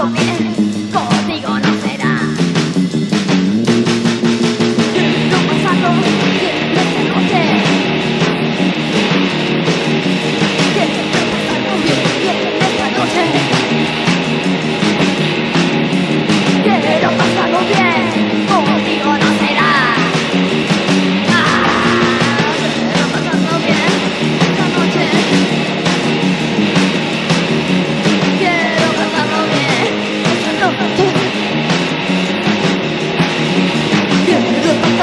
for me